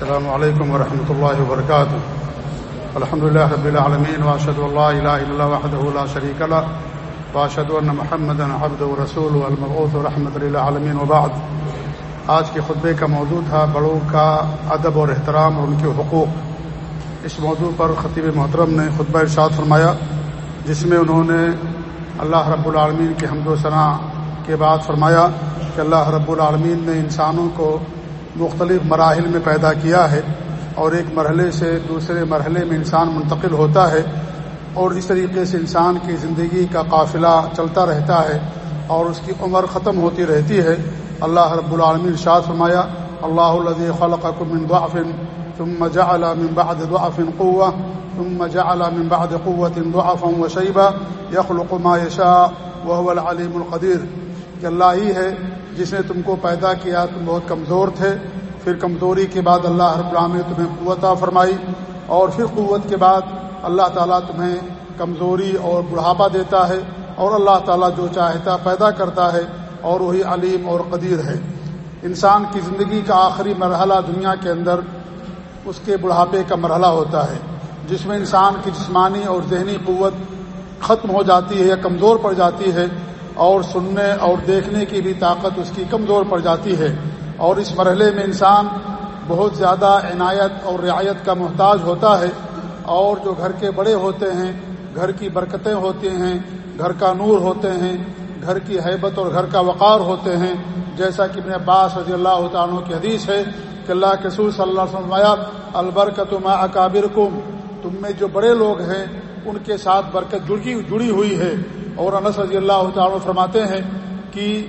السلام علیکم ورحمۃ اللہ وبرکاتہ الحمد لله رب العالمين واشهد ان لا اله الا الله وحده لا شريك له واشهد ان محمدا عبده ورسوله المبعوث رحمة للعالمين. وبعد، آج کے خطبے کا موضوع تھا بڑوں کا ادب اور احترام اور ان کے حقوق۔ اس موضوع پر خطیب محترم نے خطبہ ارشاد فرمایا، جس میں انہوں نے اللہ رب العالمین کے حمد و ثناء کے بعد فرمایا کہ اللہ رب العالمین نے انسانوں کو مختلف مراحل میں پیدا کیا ہے اور ایک مرحلے سے دوسرے مرحلے میں انسان منتقل ہوتا ہے اور اس طریقے سے انسان کی زندگی کا قافلہ چلتا رہتا ہے اور اس کی عمر ختم ہوتی رہتی ہے۔ اللہ رب العالمین شاد فرمایا، اللہ الذي خلقكم من ضعف ثم جعل من بعد ضعف قوة ثم جعل من بعد قوة ضعفا وشيبا يخلق ما يشاء وهو العليم القدير کہ اللہ ہی ہے جس نے تم کو پیدا کیا، تم بہت کمزور تھے۔ پھر کمزوری کے بعد اللہ رب العالمین نے تمہیں قوت فرمائی اور پھر قوت کے بعد اللہ تعالیٰ تمہیں کمزوری اور بڑھاپا دیتا ہے اور اللہ تعالیٰ جو چاہتا پیدا کرتا ہے اور وہی علیم اور قدیر ہے۔ انسان کی زندگی کا آخری مرحلہ دنیا کے اندر اس کے بڑھاپے کا مرحلہ ہوتا ہے، جس میں انسان کی جسمانی اور ذہنی قوت ختم ہو جاتی ہے یا کمزور پڑ جاتی ہے۔ اور سننے اور دیکھنے کی بھی طاقت اس کی کمزور پڑ جاتی ہے اور اس مرحلے میں انسان بہت زیادہ عنایت اور رعایت کا محتاج ہوتا ہے اور جو گھر کے بڑے ہوتے ہیں، گھر کی برکتیں ہوتی ہیں، گھر کا نور ہوتے ہیں، گھر کی حیبت اور گھر کا وقار ہوتے ہیں۔ جیسا کہ ابن عباس رضی اللہ تعالیٰ کی حدیث ہے کہ اللہ کے سور صلی اللہ علیہ وسلم البرکت ما اکابر تم میں جو بڑے لوگ ہیں، ان کے ساتھ برکت جڑی جڑی ہوئی ہے۔ اور انس رضی اللہ تعالیٰ فرماتے ہیں کہ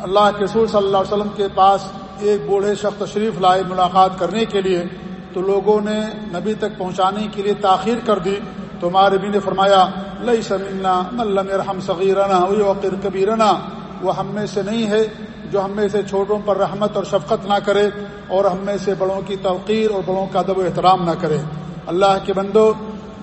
اللہ کے سور صلی اللہ علیہ وسلم کے پاس ایک بوڑھے شخص تشریف لائے ملاقات کرنے کے لیے، تو لوگوں نے نبی تک پہنچانے کے لیے تاخیر کر دی۔ تو ہمارے بھی نے فرمایا لئی سمنا ملم رحم صغیرنا وقر کبیرنا وہ ہم میں سے نہیں ہے جو ہم میں سے چھوٹوں پر رحمت اور شفقت نہ کرے اور ہم میں سے بڑوں کی توقیر اور بڑوں کا ادب و احترام نہ کرے۔ اللہ کے بندو،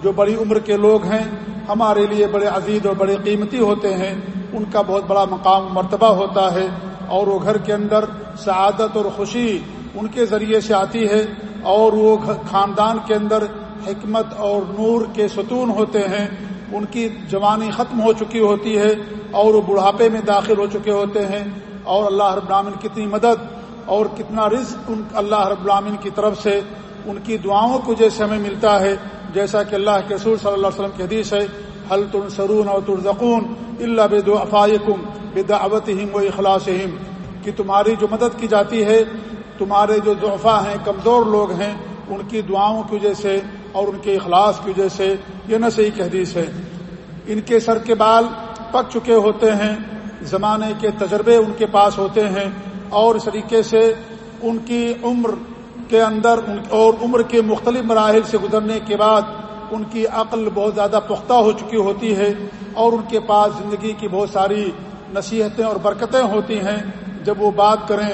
جو بڑی عمر کے لوگ ہیں ہمارے لیے بڑے عزیز اور بڑے قیمتی ہوتے ہیں۔ ان کا بہت بڑا مقام مرتبہ ہوتا ہے اور وہ گھر کے اندر سعادت اور خوشی ان کے ذریعے سے آتی ہے اور وہ خاندان کے اندر حکمت اور نور کے ستون ہوتے ہیں۔ ان کی جوانی ختم ہو چکی ہوتی ہے اور وہ بڑھاپے میں داخل ہو چکے ہوتے ہیں اور اللہ رب العالمین کتنی مدد اور کتنا رزق ان اللہ رب العالمین کی طرف سے ان کی دعاؤں کو جیسے ہمیں ملتا ہے۔ جیسا کہ اللہ کے سور صلی اللہ علیہ وسلم کی حدیث ہے حل تنسرون اور ترزقون اللہ بد افائکم بدعوت و اخلاص کہ تمہاری جو مدد کی جاتی ہے، تمہارے جو ضعفا ہیں، کمزور لوگ ہیں، ان کی دعاؤں کی وجہ سے اور ان کے اخلاص کی وجہ سے یہ نہ صحیح حدیث ہے۔ ان کے سر کے بال پک چکے ہوتے ہیں، زمانے کے تجربے ان کے پاس ہوتے ہیں اور اس طریقے سے ان کی عمر کے اندر اور عمر کے مختلف مراحل سے گزرنے کے بعد ان کی عقل بہت زیادہ پختہ ہو چکی ہوتی ہے اور ان کے پاس زندگی کی بہت ساری نصیحتیں اور برکتیں ہوتی ہیں۔ جب وہ بات کریں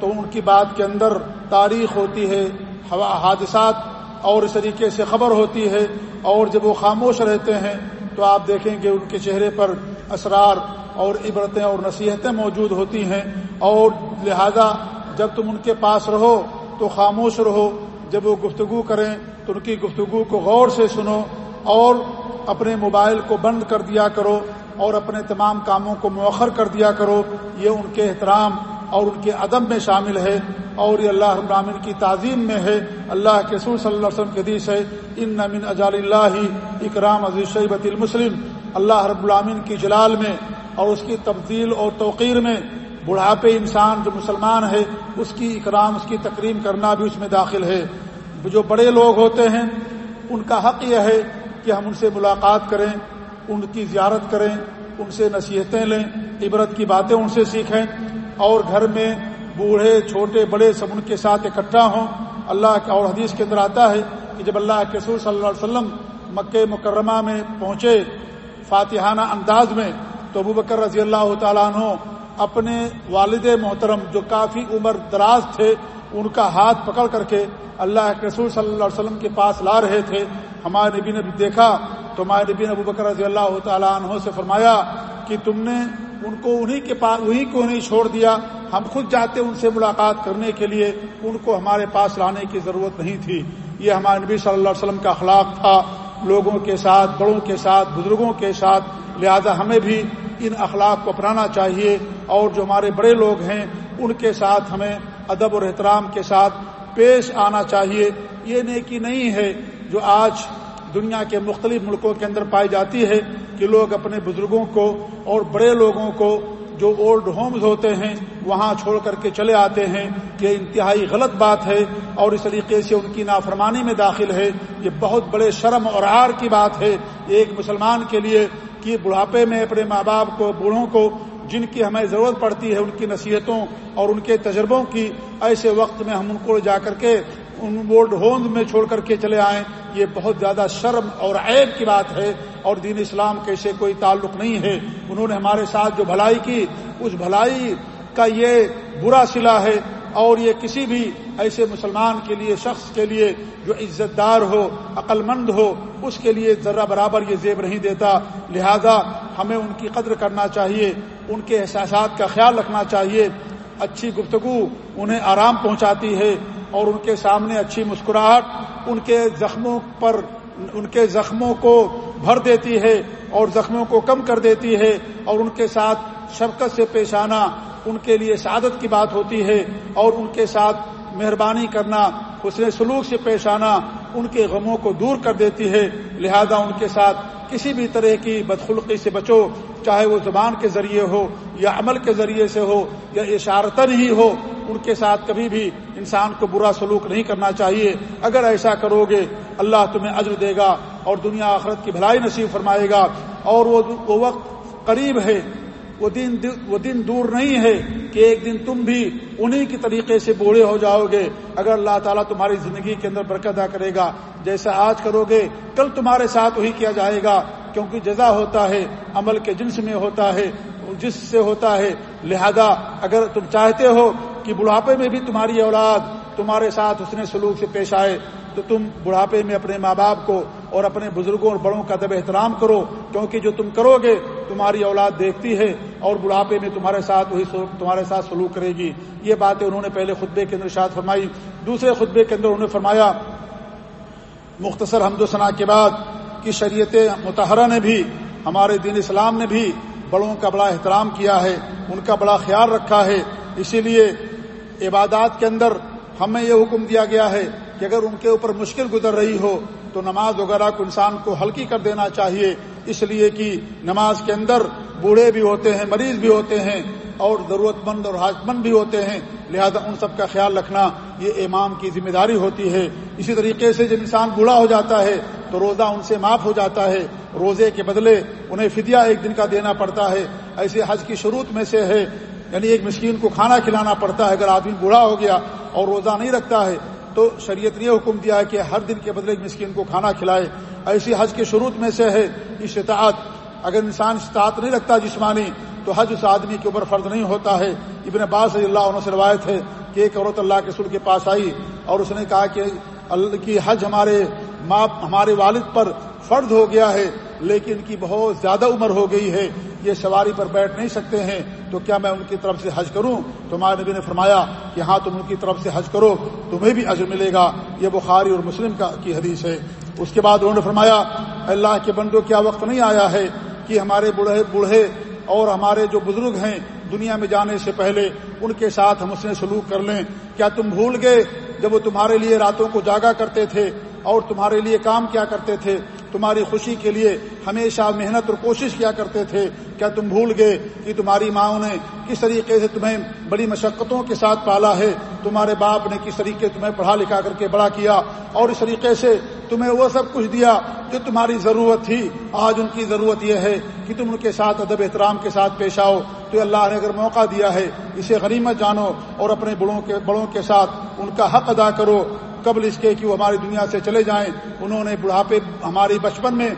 تو ان کی بات کے اندر تاریخ ہوتی ہے حادثات اور اس طریقے سے خبر ہوتی ہے اور جب وہ خاموش رہتے ہیں تو آپ دیکھیں گے ان کے چہرے پر اسرار اور عبرتیں اور نصیحتیں موجود ہوتی ہیں اور لہذا جب تم ان کے پاس رہو تو خاموش رہو۔ جب وہ گفتگو کریں تو ان کی گفتگو کو غور سے سنو اور اپنے موبائل کو بند کر دیا کرو اور اپنے تمام کاموں کو مؤخر کر دیا کرو۔ یہ ان کے احترام اور ان کے ادب میں شامل ہے اور یہ اللہ ابراہین کی تعظیم میں ہے۔ اللہ کے سور صلی اللہ علیہ وسلم کے حدیث ہے، ان نمن اجال اللہ اکرام عزیز شیبت المسلم۔ اللہ رب العامن کی جلال میں اور اس کی تبدیل اور توقیر میں بڑھاپے انسان جو مسلمان ہے، اس کی اکرام، اس کی تقریم کرنا بھی اس میں داخل ہے۔ جو بڑے لوگ ہوتے ہیں، ان کا حق یہ ہے کہ ہم ان سے ملاقات کریں، ان کی زیارت کریں، ان سے نصیحتیں لیں، عبرت کی باتیں ان سے سیکھیں۔ اور گھر میں بوڑھے، چھوٹے، بڑے سب ان کے ساتھ اکٹھا ہوں۔ اللہ کا اور حدیث کے اندر آتا ہے کہ جب اللہ کے سور صلی اللہ علیہ وسلم مکہ مکرمہ میں پہنچے فاتحانہ انداز میں، تو ابو بکر رضی اللہ تعالیٰ عنہ اپنے والد محترم جو کافی عمر دراز تھے، ان کا ہاتھ پکڑ کر کے اللہ کے رسول صلی اللہ علیہ وسلم کے پاس لا رہے تھے۔ ہمارے نبی نے بھی دیکھا تو ہمارے نبی نے ابو بکر رضی اللہ تعالیٰ عنہ سے فرمایا کہ تم نے ان کو انہی کے پاس انہی کو نہیں چھوڑ دیا۔ ہم خود جاتے ان سے ملاقات کرنے کے لیے، ان کو ہمارے پاس لانے کی ضرورت نہیں تھی۔ یہ ہمارے نبی صلی اللہ علیہ وسلم کا اخلاق تھا۔ لوگوں کے ساتھ، بڑوں کے ساتھ، بزرگوں کے ساتھ، لہذا ہمیں بھی ان اخلاق کو اپنانا چاہیے۔ اور جو ہمارے بڑے لوگ ہیں، ان کے ساتھ ہمیں ادب اور احترام کے ساتھ پیش آنا چاہیے۔ یہ نیکی نہیں ہے جو آج دنیا کے مختلف ملکوں کے اندر پائی جاتی ہے کہ لوگ اپنے بزرگوں کو اور بڑے لوگوں کو جو اولڈ ہومز ہوتے ہیں، وہاں چھوڑ کر کے چلے آتے ہیں۔ یہ انتہائی غلط بات ہے اور اس طریقے سے ان کی نافرمانی میں داخل ہے۔ یہ بہت بڑے شرم اور آر کی بات ہے۔ ایک مسلمان کے لیے کہ بڑھاپے میں اپنے ماں باپ کو، بوڑھوں کو جن کی ہمیں ضرورت پڑتی ہے ان کی نصیحتوں اور ان کے تجربوں کی، ایسے وقت میں ہم ان کو جا کر کے ان اولڈ ہومز میں چھوڑ کر کے چلے آئیں۔ یہ بہت زیادہ شرم اور عیب کی بات ہے اور دین اسلام کے سے کوئی تعلق نہیں ہے۔ انہوں نے ہمارے ساتھ جو بھلائی کی، اس بھلائی کا یہ برا سلا ہے۔ اور یہ کسی بھی ایسے مسلمان کے لیے، شخص کے لیے جو عزت دار ہو عقل مند ہو، اس کے لیے ذرہ برابر یہ زیب نہیں دیتا۔ لہذا ہمیں ان کی قدر کرنا چاہیے، ان کے احساسات کا خیال رکھنا چاہیے۔ اچھی گفتگو انہیں آرام پہنچاتی ہے اور ان کے سامنے اچھی مسکراہٹ ان کے زخموں پر، ان کے زخموں کو بھر دیتی ہے اور زخموں کو کم کر دیتی ہے اور ان کے ساتھ شفقت سے پیش آنا ان کے لیے سعادت کی بات ہوتی ہے اور ان کے ساتھ مہربانی کرنا اس نے سلوک سے پیش آنا ان کے غموں کو دور کر دیتی ہے۔ لہذا ان کے ساتھ کسی بھی طرح کی بدخلقی سے بچو، چاہے وہ زبان کے ذریعے ہو یا عمل کے ذریعے سے ہو یا اشارتن ہی ہو، ان کے ساتھ کبھی بھی انسان کو برا سلوک نہیں کرنا چاہیے۔ اگر ایسا کرو گے، اللہ تمہیں عجر دے گا اور دنیا آخرت کی بھلائی نصیب فرمائے گا۔ اور وہ وقت قریب ہے، وہ دن وہ دن دور نہیں ہے۔ کہ ایک دن تم بھی انہی کی طریقے سے بوڑھے ہو جاؤ گے۔ اگر اللہ تعالیٰ تمہاری زندگی کے اندر برکت ادا کرے گا، جیسا آج کرو گے، کل تمہارے ساتھ وہی کیا جائے گا۔ کیونکہ جزا ہوتا ہے، عمل کے جنس میں ہوتا ہے، جس سے ہوتا ہے۔ لہذا اگر تم چاہتے ہو کہ بڑھاپے میں بھی تمہاری اولاد تمہارے ساتھ اس نے سلوک سے پیش آئے، تو تم بڑھاپے میں اپنے ماں باپ کو اور اپنے بزرگوں اور بڑوں کا دب احترام کرو۔ کیونکہ جو تم کرو گے تمہاری اولاد دیکھتی ہے اور بڑھاپے میں تمہارے ساتھ وہی تمہارے ساتھ سلوک کرے گی۔ یہ باتیں انہوں نے پہلے خطبے کے اندر شاد فرمائی۔ دوسرے خطبے کے اندر انہوں نے فرمایا، مختصر حمد و ثنا کے بعد کی شریعت متحرہ نے بھی، ہمارے دین اسلام نے بھی بڑوں کا بڑا احترام کیا ہے، ان کا بڑا خیال رکھا ہے۔ اسی لیے عبادات کے اندر ہمیں یہ حکم دیا گیا ہے کہ اگر ان کے اوپر مشکل گزر رہی ہو تو نماز وغیرہ کو انسان کو ہلکی کر دینا چاہیے۔ اس لیے کہ نماز کے اندر بوڑھے بھی ہوتے ہیں، مریض بھی ہوتے ہیں اور ضرورت مند اور حاج مند بھی ہوتے ہیں۔ لہذا ان سب کا خیال رکھنا یہ امام کی ذمہ داری ہوتی ہے۔ اسی طریقے سے جب انسان بوڑھا ہو جاتا ہے تو روزہ ان سے معاف ہو جاتا ہے۔ روزے کے بدلے انہیں فدیہ ایک دن کا دینا پڑتا ہے۔ ایسے حج کی شروط میں سے ہے۔ یعنی ایک مسکین کو کھانا کھلانا پڑتا ہے۔ اگر آدمی بوڑھا ہو گیا اور روزہ نہیں رکھتا ہے تو شریعت نے حکم دیا ہے کہ ہر دن کے بدلے مسکین کو کھانا کھلائے۔ ایسی حج کے شروط میں سے ہے استطاعت اگر انسان استطاعت نہیں رکھتا جسمانی، تو حج اس آدمی کے اوپر فرض نہیں ہوتا ہے۔ ابن عباس رضی اللہ عنہ سے روایت ہے کہ ایک عورت اللہ کے سر کے پاس آئی اور اس نے کہا کہ اللہ کی حج ہمارے ماں، ہمارے والد پر فرض ہو گیا ہے، لیکن ان کی بہت زیادہ عمر ہو گئی ہے۔ یہ سواری پر بیٹھ نہیں سکتے ہیں، تو کیا میں ان کی طرف سے حج کروں؟ تو ہمارے نبی نے فرمایا کہ ہاں تم ان کی طرف سے حج کرو، تمہیں بھی عزم ملے گا۔ یہ بخاری اور مسلم کا، کی حدیث ہے۔ اس کے بعد انہوں نے فرمایا، اللہ کے بندوں، کیا وقت نہیں آیا ہے کہ ہمارے بوڑھے بوڑھے اور ہمارے جو بزرگ ہیں دنیا میں جانے سے پہلے، ان کے ساتھ ہم اس نے سلوک کر لیں۔ کیا تم بھول گئے جب وہ تمہارے لیے راتوں کو جاگا کرتے تھے اور تمہارے لیے کام کیا کرتے تھے؟ تمہاری خوشی کے لیے ہمیشہ محنت اور کوشش کیا کرتے تھے۔ کیا تم بھول گئے کہ تمہاری ماں نے کس طریقے سے تمہیں بڑی مشقتوں کے ساتھ پالا ہے؟ تمہارے باپ نے کس طریقے تمہیں پڑھا لکھا کر کے بڑا کیا اور اس طریقے سے تمہیں وہ سب کچھ دیا جو تمہاری ضرورت تھی؟ آج ان کی ضرورت یہ ہے کہ تم ان کے ساتھ ادب احترام کے ساتھ پیش آؤ۔ تو اللہ نے اگر موقع دیا ہے، اسے غنیمت جانو اور اپنے بڑوں کے بڑوں کے ساتھ ان کا حق ادا کرو۔ قبل اس کے کہ وہ ہماری دنیا سے چلے جائیں، انہوں نے بڑھاپے ہماری بچپن میں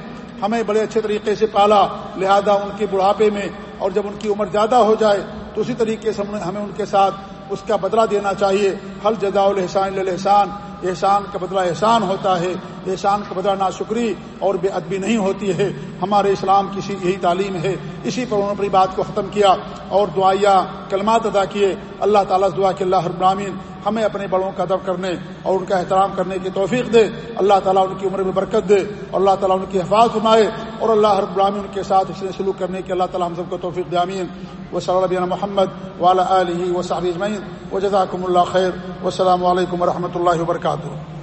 ہمیں بڑے اچھے طریقے سے پالا، لہذا ان کے بڑھاپے میں اور جب ان کی عمر زیادہ ہو جائے تو اسی طریقے سے ہمیں ان کے ساتھ اس کا بدلہ دینا چاہیے۔ حل جزا الحسان الحسان احسان کا بدلہ احسان ہوتا ہے، احسان کا بدلا نا شکری اور بے ادبی نہیں ہوتی ہے۔ ہمارے اسلام کی یہی تعلیم ہے۔ اسی پر انہوں نے اپنی بات کو ختم کیا اور دعائیا کلمات ادا کیے۔ اللہ تعالیٰ دعا کہ اللہ ابرامین ہمیں اپنے بڑوں کا ادب کرنے اور ان کا احترام کرنے کی توفیق دے۔ اللہ تعالیٰ ان کی عمر میں برکت دے اور اللہ تعالیٰ ان کی حفاظ فرمائے اور اللہ ہر براہین ان کے ساتھ اس نے سلوک کرنے کی اللہ تعالیٰ ہم سب کو توفیق دامین وصلی صلی اللہ محمد والا علیہ و اجمعین و جزاکم اللہ خیر و السلام علیکم و رحمۃ اللہ وبرکاتہ